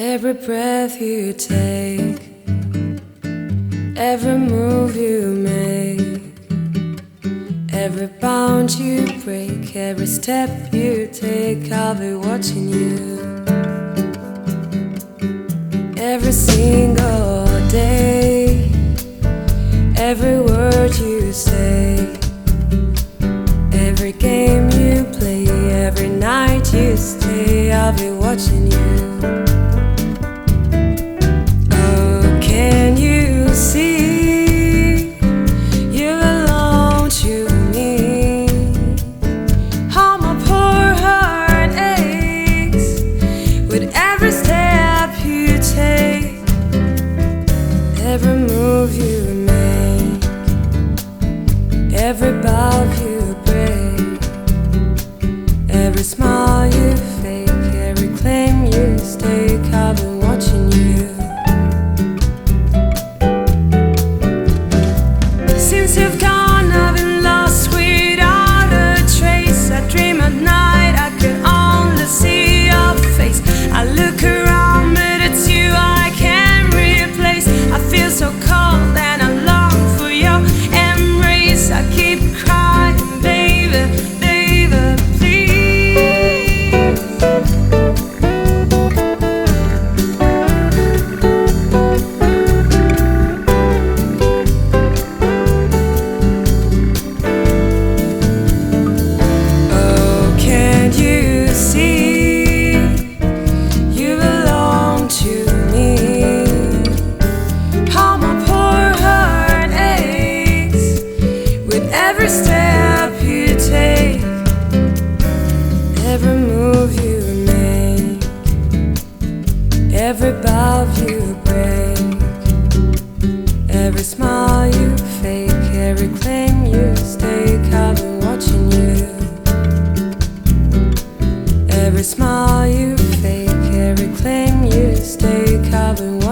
Every breath you take, every move you make, every bound you break, every step you take, I'll be watching you. Every single day, every word you say, every game you play, every night you stay, I'll be watching you. Every move you make, every bow you every you break, every smile you fake, every claim you stake. I've been watching you. Every smile you fake, every claim you stake, I've been watching you.